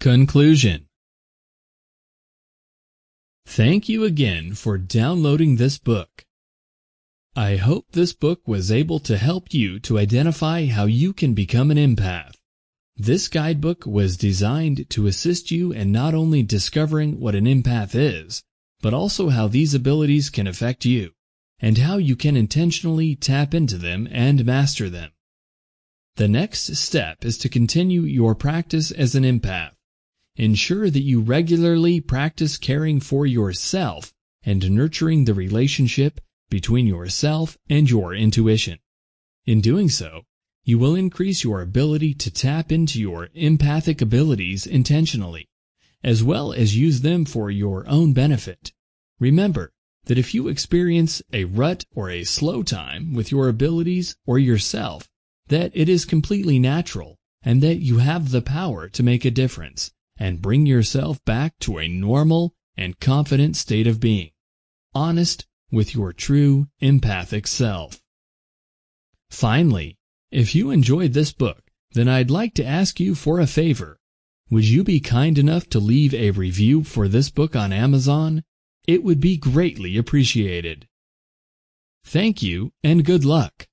Conclusion Thank you again for downloading this book. I hope this book was able to help you to identify how you can become an empath. This guidebook was designed to assist you in not only discovering what an empath is, but also how these abilities can affect you, and how you can intentionally tap into them and master them. The next step is to continue your practice as an empath. Ensure that you regularly practice caring for yourself and nurturing the relationship between yourself and your intuition. In doing so, you will increase your ability to tap into your empathic abilities intentionally, as well as use them for your own benefit. Remember that if you experience a rut or a slow time with your abilities or yourself, that it is completely natural and that you have the power to make a difference and bring yourself back to a normal and confident state of being, honest with your true empathic self. Finally, if you enjoyed this book, then I'd like to ask you for a favor. Would you be kind enough to leave a review for this book on Amazon? It would be greatly appreciated. Thank you and good luck.